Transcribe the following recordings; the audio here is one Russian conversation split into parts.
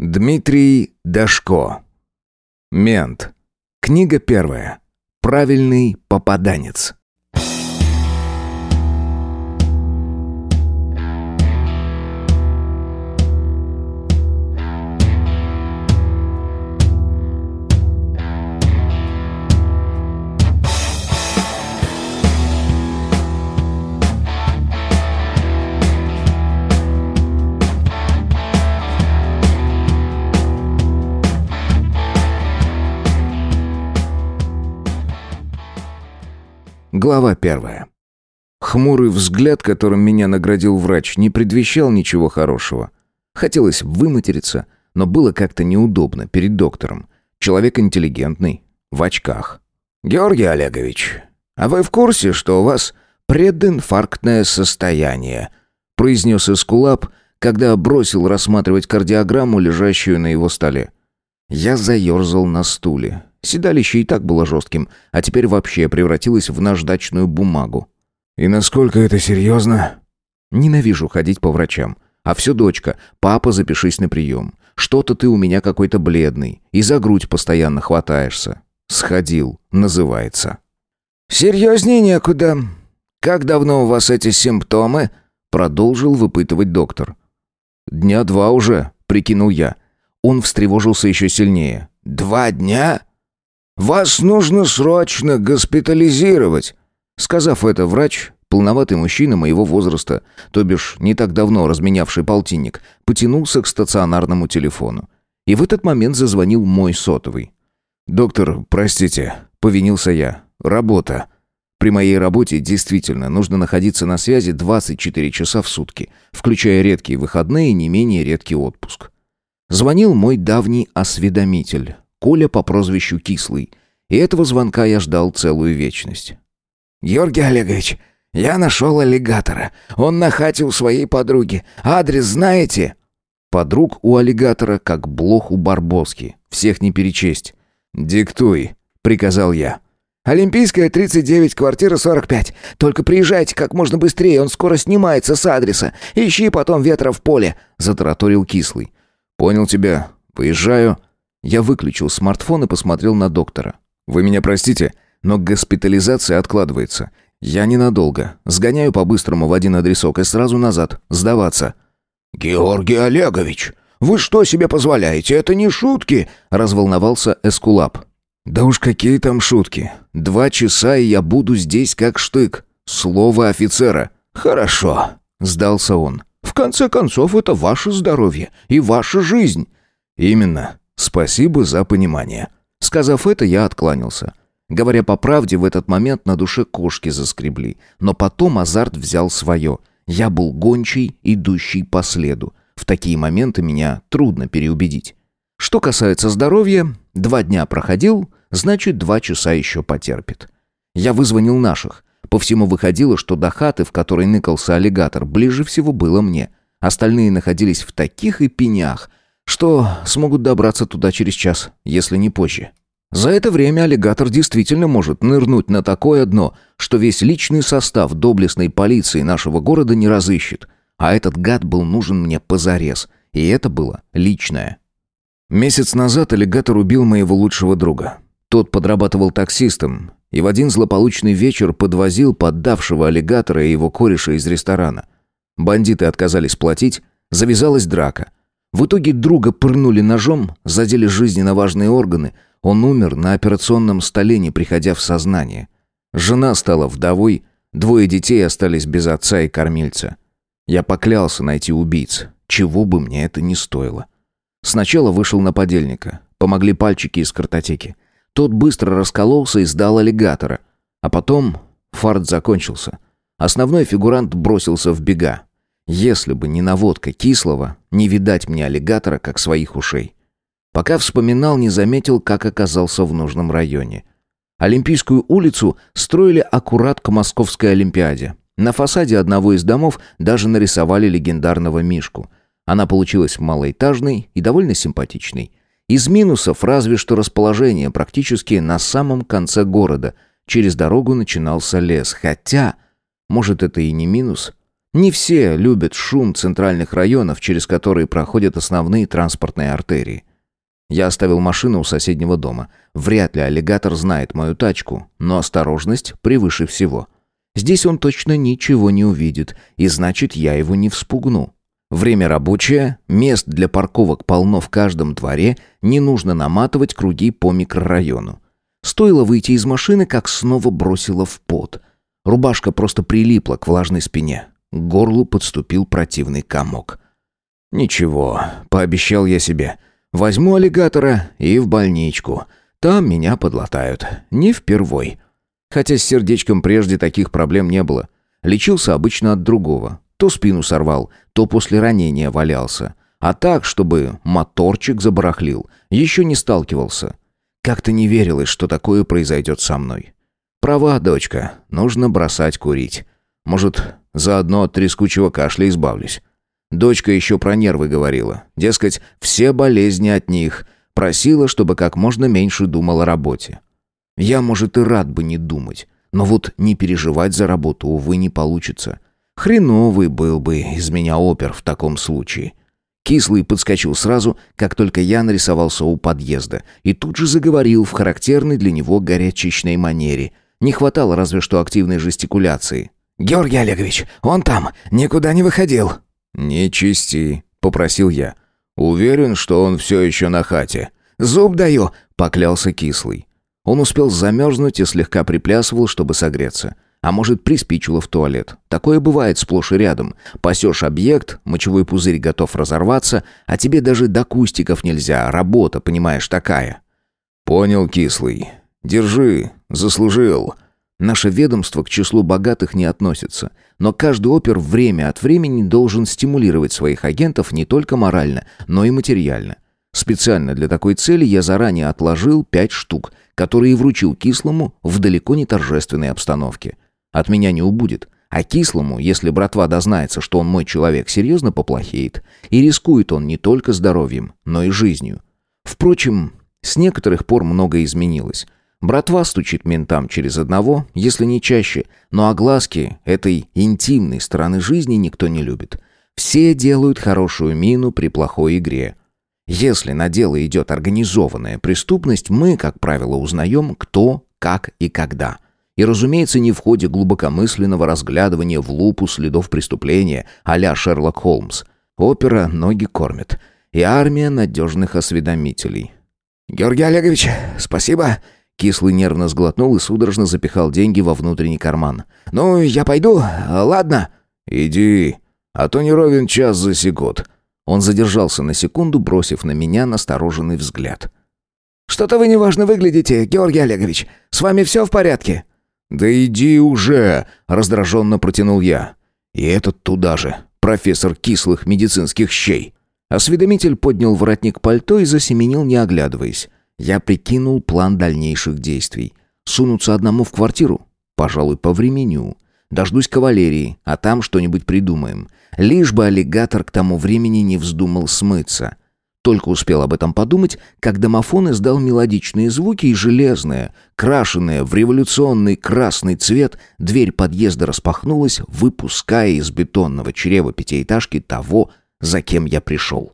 Дмитрий Дашко. Мент. Книга первая. Правильный попаданец. Глава первая. Хмурый взгляд, которым меня наградил врач, не предвещал ничего хорошего. Хотелось выматериться, но было как-то неудобно перед доктором. Человек интеллигентный, в очках. «Георгий Олегович, а вы в курсе, что у вас прединфарктное состояние?» произнес Эскулап, когда бросил рассматривать кардиограмму, лежащую на его столе. Я заерзал на стуле. Седалище и так было жестким, а теперь вообще превратилось в наждачную бумагу. «И насколько это серьезно?» «Ненавижу ходить по врачам. А все, дочка, папа, запишись на прием. Что-то ты у меня какой-то бледный, и за грудь постоянно хватаешься. Сходил, называется». «Серьезнее некуда. Как давно у вас эти симптомы?» Продолжил выпытывать доктор. «Дня два уже», — прикинул я. Он встревожился еще сильнее. «Два дня? Вас нужно срочно госпитализировать!» Сказав это, врач, полноватый мужчина моего возраста, то бишь не так давно разменявший полтинник, потянулся к стационарному телефону. И в этот момент зазвонил мой сотовый. «Доктор, простите», — повинился я. «Работа». При моей работе действительно нужно находиться на связи 24 часа в сутки, включая редкие выходные и не менее редкий отпуск. Звонил мой давний осведомитель, Коля по прозвищу Кислый. И этого звонка я ждал целую вечность. «Георгий Олегович, я нашел аллигатора. Он на хате у своей подруги. Адрес знаете?» Подруг у аллигатора, как блох у Барбоски. Всех не перечесть. «Диктуй», — приказал я. «Олимпийская, 39, квартира 45. Только приезжайте как можно быстрее, он скоро снимается с адреса. Ищи потом ветра в поле», — затараторил Кислый. «Понял тебя. Поезжаю». Я выключил смартфон и посмотрел на доктора. «Вы меня простите, но госпитализация откладывается. Я ненадолго. Сгоняю по-быстрому в один адресок и сразу назад. Сдаваться». «Георгий Олегович, вы что себе позволяете? Это не шутки!» — разволновался Эскулап. «Да уж какие там шутки. Два часа, и я буду здесь как штык. Слово офицера». «Хорошо», — сдался он. «В конце концов, это ваше здоровье и ваша жизнь». «Именно. Спасибо за понимание». Сказав это, я откланялся. Говоря по правде, в этот момент на душе кошки заскребли. Но потом азарт взял свое. Я был гончий, идущий по следу. В такие моменты меня трудно переубедить. Что касается здоровья, два дня проходил, значит, два часа еще потерпит. Я вызвонил наших. По всему выходило, что до хаты, в которой ныкался аллигатор, ближе всего было мне. Остальные находились в таких и пенях, что смогут добраться туда через час, если не позже. За это время аллигатор действительно может нырнуть на такое дно, что весь личный состав доблестной полиции нашего города не разыщет. А этот гад был нужен мне позарез, и это было личное. Месяц назад аллигатор убил моего лучшего друга. Тот подрабатывал таксистом, и в один злополучный вечер подвозил поддавшего аллигатора и его кореша из ресторана. Бандиты отказались платить, завязалась драка – в итоге друга пырнули ножом, задели жизненно важные органы. Он умер на операционном столе, не приходя в сознание. Жена стала вдовой, двое детей остались без отца и кормильца. Я поклялся найти убийц, чего бы мне это ни стоило. Сначала вышел на подельника, помогли пальчики из картотеки. Тот быстро раскололся и сдал аллигатора. А потом фарт закончился. Основной фигурант бросился в бега. Если бы не наводка кислого, не видать мне аллигатора, как своих ушей. Пока вспоминал, не заметил, как оказался в нужном районе. Олимпийскую улицу строили аккурат к Московской Олимпиаде. На фасаде одного из домов даже нарисовали легендарного Мишку. Она получилась малоэтажной и довольно симпатичной. Из минусов разве что расположение практически на самом конце города. Через дорогу начинался лес. Хотя, может это и не минус – Не все любят шум центральных районов, через которые проходят основные транспортные артерии. Я оставил машину у соседнего дома. Вряд ли аллигатор знает мою тачку, но осторожность превыше всего. Здесь он точно ничего не увидит, и значит, я его не вспугну. Время рабочее, мест для парковок полно в каждом дворе, не нужно наматывать круги по микрорайону. Стоило выйти из машины, как снова бросило в пот. Рубашка просто прилипла к влажной спине. К горлу подступил противный комок. «Ничего», — пообещал я себе. «Возьму аллигатора и в больничку. Там меня подлатают. Не впервой». Хотя с сердечком прежде таких проблем не было. Лечился обычно от другого. То спину сорвал, то после ранения валялся. А так, чтобы моторчик забарахлил, еще не сталкивался. Как-то не верилось, что такое произойдет со мной. Права, дочка, нужно бросать курить. Может, заодно от трескучего кашля избавлюсь. Дочка еще про нервы говорила. Дескать, все болезни от них. Просила, чтобы как можно меньше думал о работе. Я, может, и рад бы не думать. Но вот не переживать за работу, увы, не получится. Хреновый был бы из меня опер в таком случае. Кислый подскочил сразу, как только я нарисовался у подъезда, и тут же заговорил в характерной для него горячечной манере. Не хватало разве что активной жестикуляции. «Георгий Олегович, он там, никуда не выходил». «Не чисти», — попросил я. «Уверен, что он все еще на хате». «Зуб даю», — поклялся Кислый. Он успел замерзнуть и слегка приплясывал, чтобы согреться. А может, приспичило в туалет. Такое бывает сплошь и рядом. Пасешь объект, мочевой пузырь готов разорваться, а тебе даже до кустиков нельзя. Работа, понимаешь, такая. «Понял, кислый. Держи. Заслужил». Наше ведомство к числу богатых не относится, но каждый опер время от времени должен стимулировать своих агентов не только морально, но и материально. Специально для такой цели я заранее отложил пять штук, которые вручил кислому в далеко не торжественной обстановке. От меня не убудет. А кислому, если братва дознается, что он мой человек, серьезно поплохеет. И рискует он не только здоровьем, но и жизнью. Впрочем, с некоторых пор многое изменилось. Братва стучит ментам через одного, если не чаще, но огласки этой интимной стороны жизни никто не любит. Все делают хорошую мину при плохой игре. Если на дело идет организованная преступность, мы, как правило, узнаем, кто, как и когда – и, разумеется, не в ходе глубокомысленного разглядывания в лупу следов преступления а Шерлок Холмс. Опера ноги кормит. И армия надежных осведомителей. «Георгий Олегович, спасибо!» Кислый нервно сглотнул и судорожно запихал деньги во внутренний карман. «Ну, я пойду, ладно?» «Иди, а то не ровен час засекут». Он задержался на секунду, бросив на меня настороженный взгляд. «Что-то вы неважно выглядите, Георгий Олегович. С вами все в порядке?» «Да иди уже!» — раздраженно протянул я. И этот туда же, профессор кислых медицинских щей. Осведомитель поднял воротник пальто и засеменил, не оглядываясь. Я прикинул план дальнейших действий. Сунуться одному в квартиру? Пожалуй, по времени. Дождусь кавалерии, а там что-нибудь придумаем. Лишь бы аллигатор к тому времени не вздумал смыться. Только успел об этом подумать, как домофон издал мелодичные звуки и железная, крашенная в революционный красный цвет, дверь подъезда распахнулась, выпуская из бетонного чрева пятиэтажки того, за кем я пришел.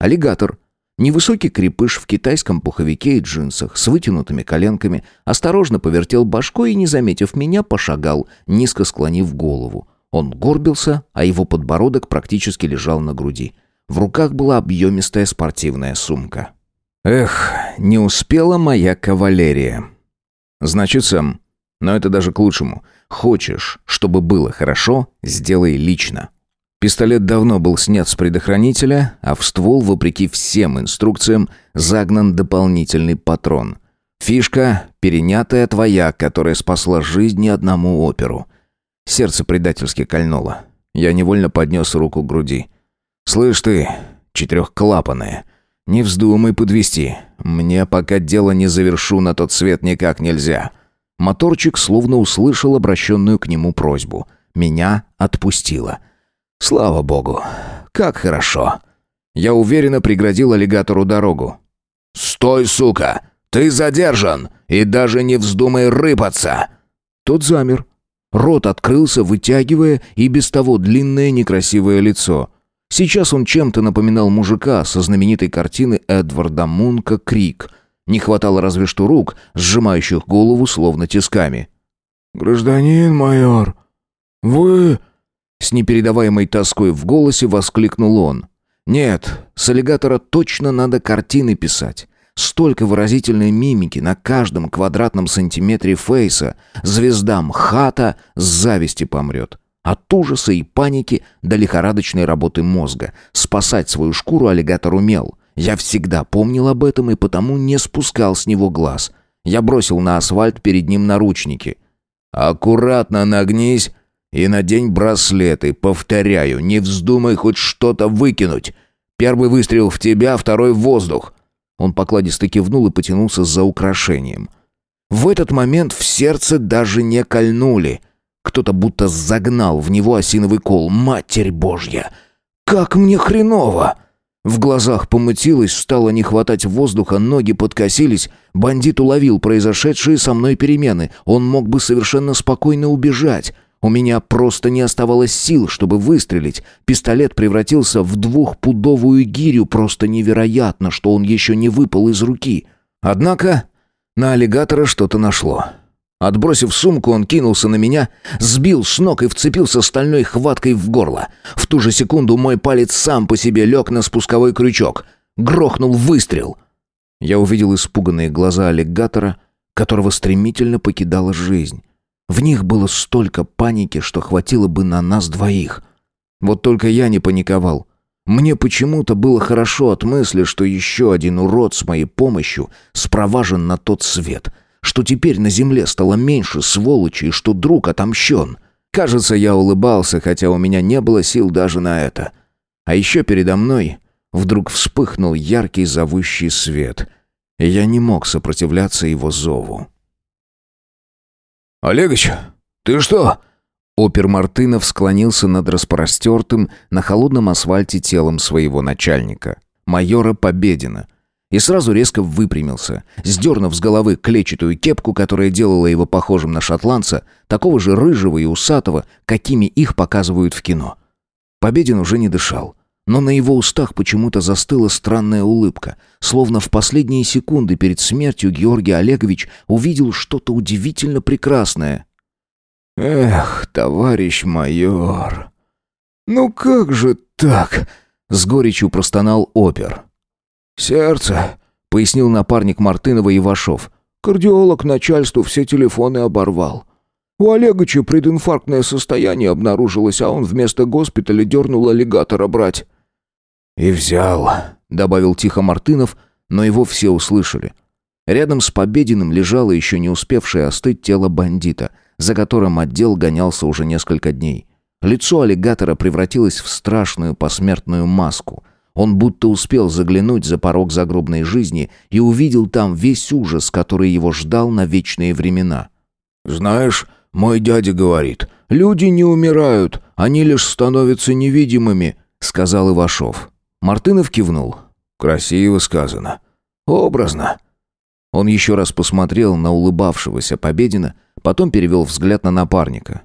Аллигатор. Невысокий крепыш в китайском пуховике и джинсах с вытянутыми коленками осторожно повертел башкой и, не заметив меня, пошагал, низко склонив голову. Он горбился, а его подбородок практически лежал на груди. В руках была объемистая спортивная сумка. Эх, не успела моя кавалерия. Значит, сам. Но это даже к лучшему. Хочешь, чтобы было хорошо, сделай лично. Пистолет давно был снят с предохранителя, а в ствол, вопреки всем инструкциям, загнан дополнительный патрон. Фишка, перенятая твоя, которая спасла жизнь ни одному оперу. Сердце предательски кольнуло. Я невольно поднес руку к груди. «Слышь ты, четырехклапанная, не вздумай подвести. Мне пока дело не завершу на тот свет никак нельзя». Моторчик словно услышал обращенную к нему просьбу. Меня отпустило. «Слава богу, как хорошо!» Я уверенно преградил аллигатору дорогу. «Стой, сука! Ты задержан! И даже не вздумай рыпаться!» Тот замер. Рот открылся, вытягивая и без того длинное некрасивое лицо. Сейчас он чем-то напоминал мужика со знаменитой картины Эдварда Мунка «Крик». Не хватало разве что рук, сжимающих голову словно тисками. «Гражданин майор, вы...» С непередаваемой тоской в голосе воскликнул он. «Нет, с аллигатора точно надо картины писать. Столько выразительной мимики на каждом квадратном сантиметре фейса. Звездам хата с зависти помрет. От ужаса и паники до лихорадочной работы мозга. Спасать свою шкуру аллигатор умел. Я всегда помнил об этом и потому не спускал с него глаз. Я бросил на асфальт перед ним наручники. «Аккуратно нагнись и надень браслеты. Повторяю, не вздумай хоть что-то выкинуть. Первый выстрел в тебя, второй в воздух. Он покладисто кивнул и потянулся за украшением. В этот момент в сердце даже не кольнули. Кто-то будто загнал в него осиновый кол. «Матерь Божья! Как мне хреново!» В глазах помутилось, стало не хватать воздуха, ноги подкосились. Бандит уловил произошедшие со мной перемены. Он мог бы совершенно спокойно убежать. У меня просто не оставалось сил, чтобы выстрелить. Пистолет превратился в двухпудовую гирю. Просто невероятно, что он еще не выпал из руки. Однако на аллигатора что-то нашло. Отбросив сумку, он кинулся на меня, сбил с ног и вцепился стальной хваткой в горло. В ту же секунду мой палец сам по себе лег на спусковой крючок. Грохнул выстрел. Я увидел испуганные глаза аллигатора, которого стремительно покидала жизнь. В них было столько паники, что хватило бы на нас двоих. Вот только я не паниковал. Мне почему-то было хорошо от мысли, что еще один урод с моей помощью спроважен на тот свет, что теперь на земле стало меньше сволочи и что друг отомщен. Кажется, я улыбался, хотя у меня не было сил даже на это. А еще передо мной вдруг вспыхнул яркий зовущий свет, я не мог сопротивляться его зову. «Олегович, ты что?» Опер Мартынов склонился над распростертым на холодном асфальте телом своего начальника, майора Победина, и сразу резко выпрямился, сдернув с головы клетчатую кепку, которая делала его похожим на шотландца, такого же рыжего и усатого, какими их показывают в кино. Победин уже не дышал. Но на его устах почему-то застыла странная улыбка, словно в последние секунды перед смертью Георгий Олегович увидел что-то удивительно прекрасное. «Эх, товарищ майор, ну как же так?» — с горечью простонал опер. «Сердце», — пояснил напарник Мартынова Ивашов. «Кардиолог начальству все телефоны оборвал». У Олеговича прединфарктное состояние обнаружилось, а он вместо госпиталя дернул аллигатора брать. «И взял», — добавил тихо Мартынов, но его все услышали. Рядом с Побединым лежало еще не успевшее остыть тело бандита, за которым отдел гонялся уже несколько дней. Лицо аллигатора превратилось в страшную посмертную маску. Он будто успел заглянуть за порог загробной жизни и увидел там весь ужас, который его ждал на вечные времена. «Знаешь, мой дядя говорит, люди не умирают, они лишь становятся невидимыми», — сказал Ивашов. Мартынов кивнул. «Красиво сказано. Образно». Он еще раз посмотрел на улыбавшегося Победина, потом перевел взгляд на напарника.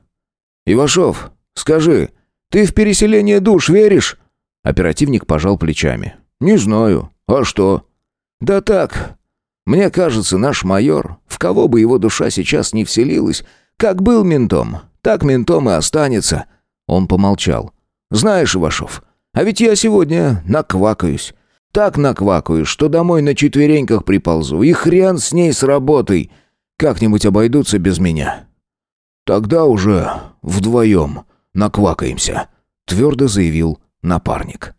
«Ивашов, скажи, ты в переселение душ веришь?» Оперативник пожал плечами. «Не знаю. А что?» «Да так. Мне кажется, наш майор, в кого бы его душа сейчас не вселилась, как был ментом, так ментом и останется». Он помолчал. «Знаешь, Ивашов, а ведь я сегодня наквакаюсь. Так наквакаюсь, что домой на четвереньках приползу. И хрен с ней с работой. Как-нибудь обойдутся без меня. Тогда уже вдвоем наквакаемся, твердо заявил напарник.